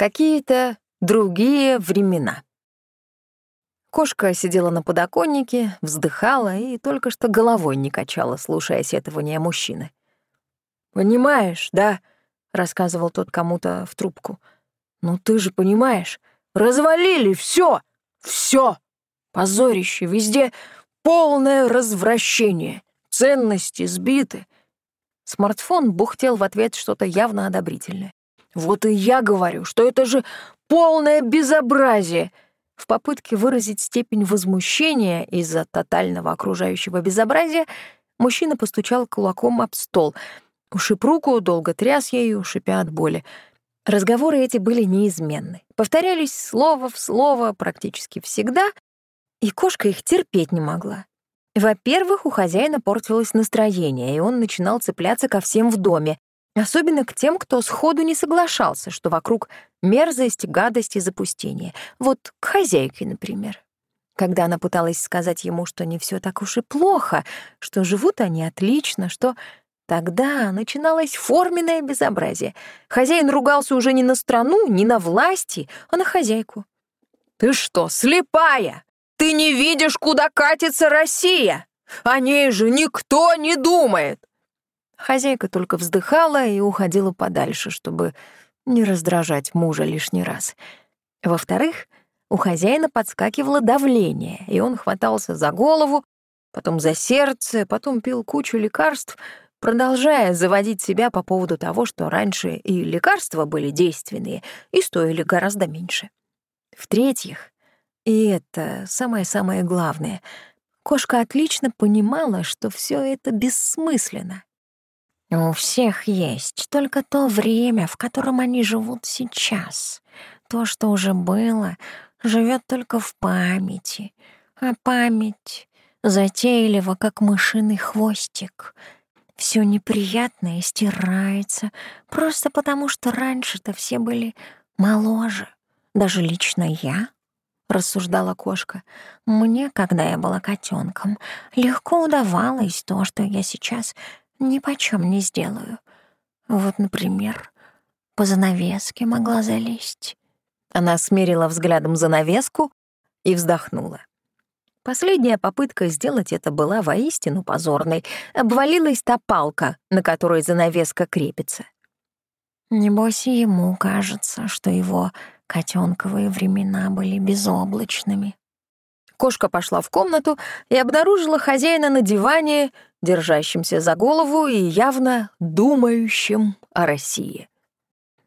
Какие-то другие времена. Кошка сидела на подоконнике, вздыхала и только что головой не качала, слушая сетования мужчины. «Понимаешь, да?» — рассказывал тот кому-то в трубку. «Ну ты же понимаешь, развалили все, все. Позорище везде, полное развращение, ценности сбиты». Смартфон бухтел в ответ что-то явно одобрительное. Вот и я говорю, что это же полное безобразие. В попытке выразить степень возмущения из-за тотального окружающего безобразия мужчина постучал кулаком об стол. Ушиб руку, долго тряс ею, шипя от боли. Разговоры эти были неизменны. Повторялись слово в слово практически всегда, и кошка их терпеть не могла. Во-первых, у хозяина портилось настроение, и он начинал цепляться ко всем в доме, Особенно к тем, кто сходу не соглашался, что вокруг мерзость, гадость и запустение. Вот к хозяйке, например. Когда она пыталась сказать ему, что не все так уж и плохо, что живут они отлично, что тогда начиналось форменное безобразие. Хозяин ругался уже не на страну, не на власти, а на хозяйку. «Ты что, слепая? Ты не видишь, куда катится Россия? О ней же никто не думает!» Хозяйка только вздыхала и уходила подальше, чтобы не раздражать мужа лишний раз. Во-вторых, у хозяина подскакивало давление, и он хватался за голову, потом за сердце, потом пил кучу лекарств, продолжая заводить себя по поводу того, что раньше и лекарства были действенные и стоили гораздо меньше. В-третьих, и это самое-самое главное, кошка отлично понимала, что все это бессмысленно. У всех есть только то время, в котором они живут сейчас. То, что уже было, живет только в памяти. А память затейлива, как мышиный хвостик. Все неприятное стирается, просто потому что раньше-то все были моложе. Даже лично я, — рассуждала кошка, — мне, когда я была котенком, легко удавалось то, что я сейчас ни почем не сделаю. Вот, например, по занавеске могла залезть. Она смерила взглядом занавеску и вздохнула. Последняя попытка сделать это была воистину позорной. Обвалилась та палка, на которой занавеска крепится. Небось, и ему кажется, что его котенковые времена были безоблачными. Кошка пошла в комнату и обнаружила хозяина на диване, держащимся за голову и явно думающим о России.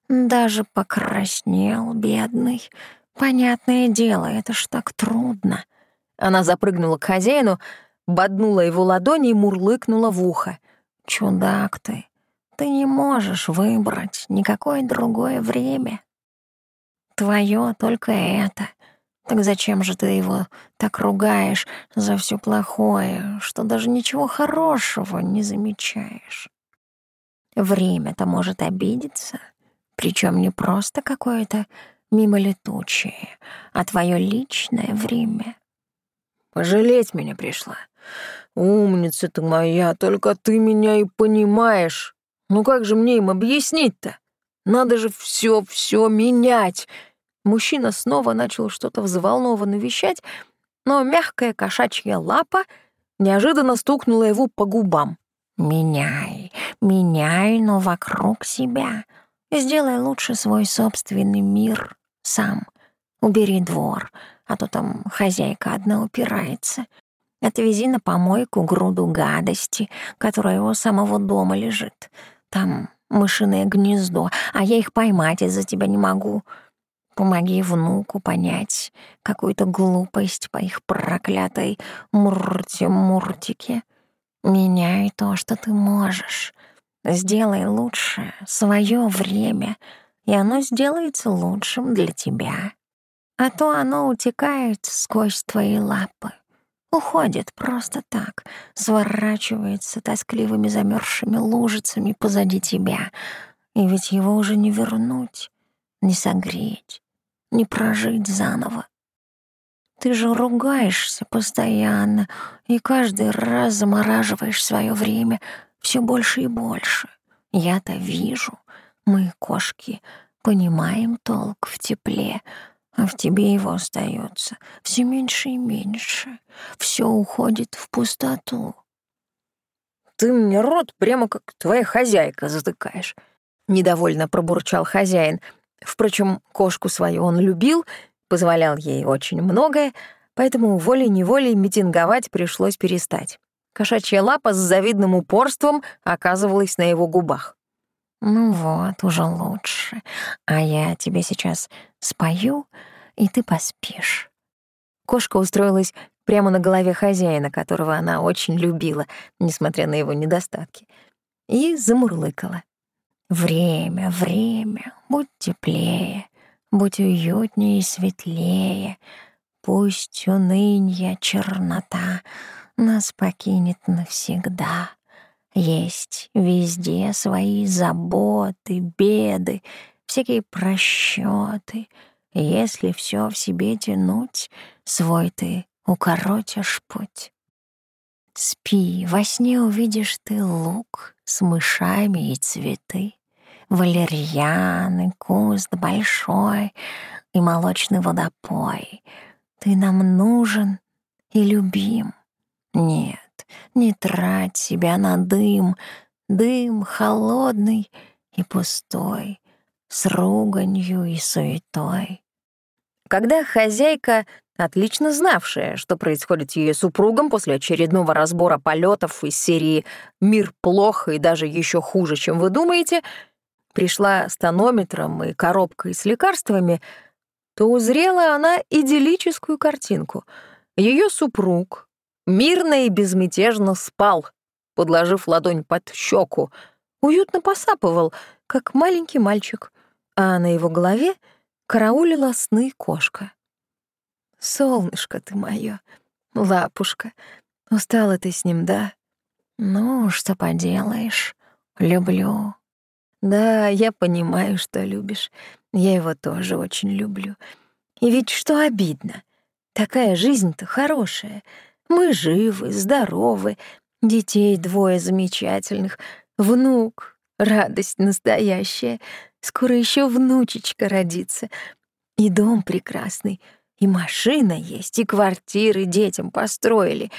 Даже покраснел, бедный. Понятное дело, это ж так трудно. Она запрыгнула к хозяину, боднула его ладони и мурлыкнула в ухо. «Чудак ты, ты не можешь выбрать никакое другое время. Твое только это — так зачем же ты его так ругаешь за все плохое, что даже ничего хорошего не замечаешь? Время-то может обидеться, причем не просто какое-то мимолетучее, а твое личное время. Пожалеть меня пришла. Умница ты моя, только ты меня и понимаешь. Ну как же мне им объяснить-то? Надо же все-все менять, Мужчина снова начал что-то взволнованно вещать, но мягкая кошачья лапа неожиданно стукнула его по губам. «Меняй, меняй, но вокруг себя. Сделай лучше свой собственный мир сам. Убери двор, а то там хозяйка одна упирается. Отвези на помойку груду гадости, которая у самого дома лежит. Там мышиное гнездо, а я их поймать из-за тебя не могу. Помоги внуку понять какую-то глупость по их проклятой мурте-муртике. Меняй то, что ты можешь. Сделай лучше свое время, и оно сделается лучшим для тебя. А то оно утекает сквозь твои лапы. Уходит просто так, сворачивается тоскливыми замерзшими лужицами позади тебя. И ведь его уже не вернуть, не согреть, не прожить заново. Ты же ругаешься постоянно и каждый раз замораживаешь свое время все больше и больше. Я-то вижу, мы, кошки, понимаем толк в тепле, а в тебе его остается все меньше и меньше. Все уходит в пустоту. Ты мне рот прямо как твоя хозяйка затыкаешь. Недовольно пробурчал хозяин. Впрочем, кошку свою он любил, позволял ей очень многое, поэтому волей-неволей митинговать пришлось перестать. Кошачья лапа с завидным упорством оказывалась на его губах. «Ну вот, уже лучше. А я тебе сейчас спою, и ты поспишь». Кошка устроилась прямо на голове хозяина, которого она очень любила, несмотря на его недостатки, и замурлыкала. «Время, время, будь теплее, будь уютнее и светлее, пусть унынья, чернота нас покинет навсегда». Есть везде свои заботы, беды, всякие просчеты. Если все в себе тянуть, свой ты укоротишь путь. Спи, во сне увидишь ты лук с мышами и цветы, Валерьяны, куст большой и молочный водопой. Ты нам нужен и любим. Нет, не трать себя на дым, дым холодный и пустой, с руганью и суетой. Когда хозяйка, отлично знавшая, что происходит с ее супругом после очередного разбора полетов из серии «Мир плохо и даже еще хуже, чем вы думаете», пришла с тонометром и коробкой с лекарствами, то узрела она идиллическую картинку. Ее супруг, мирно и безмятежно спал, подложив ладонь под щеку, уютно посапывал, как маленький мальчик, а на его голове караулила сны кошка. «Солнышко ты моё, лапушка, устала ты с ним, да?» «Ну, что поделаешь, люблю». «Да, я понимаю, что любишь. Я его тоже очень люблю. И ведь что обидно, такая жизнь-то хорошая — мы живы, здоровы, детей двое замечательных, внук, радость настоящая, скоро еще внучечка родится, и дом прекрасный, и машина есть, и квартиры детям построили.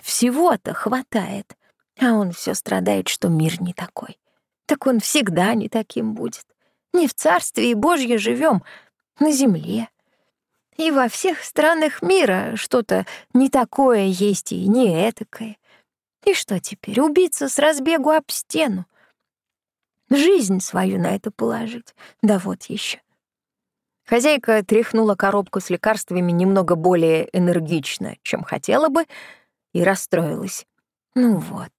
Всего-то хватает, а он все страдает, что мир не такой. Так он всегда не таким будет. Не в царстве и Божье живем, на земле. И во всех странах мира что-то не такое есть и не этакое. И что теперь, убиться с разбегу об стену? Жизнь свою на это положить? Да вот еще. Хозяйка тряхнула коробку с лекарствами немного более энергично, чем хотела бы, и расстроилась. Ну вот,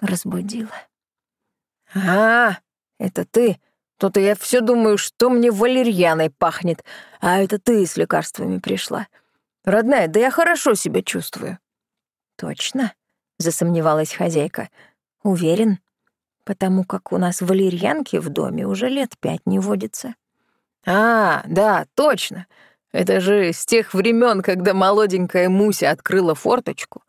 разбудила. «А, это ты?» То-то я все думаю, что мне валерьяной пахнет, а это ты с лекарствами пришла. Родная, да я хорошо себя чувствую». «Точно?» — засомневалась хозяйка. «Уверен, потому как у нас валерьянки в доме уже лет пять не водится». «А, да, точно. Это же с тех времен, когда молоденькая Муся открыла форточку,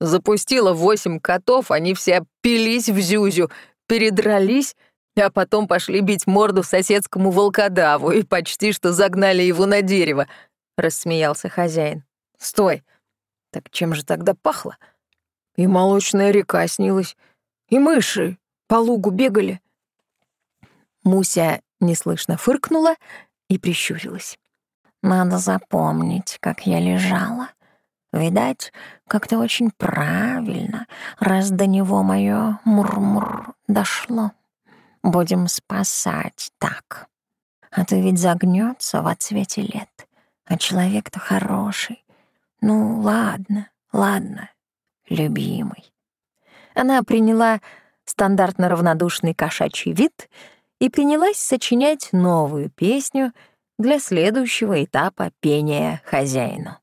запустила восемь котов, они все пились в зюзю, передрались, а потом пошли бить морду соседскому волкодаву и почти что загнали его на дерево», — рассмеялся хозяин. «Стой! Так чем же тогда пахло? И молочная река снилась, и мыши по лугу бегали». Муся неслышно фыркнула и прищурилась. «Надо запомнить, как я лежала. Видать, как-то очень правильно, раз до него мое мур-мур дошло». Будем спасать так. А то ведь загнется в отсвете лет. А человек-то хороший. Ну, ладно, ладно, любимый. Она приняла стандартно равнодушный кошачий вид и принялась сочинять новую песню для следующего этапа пения хозяину.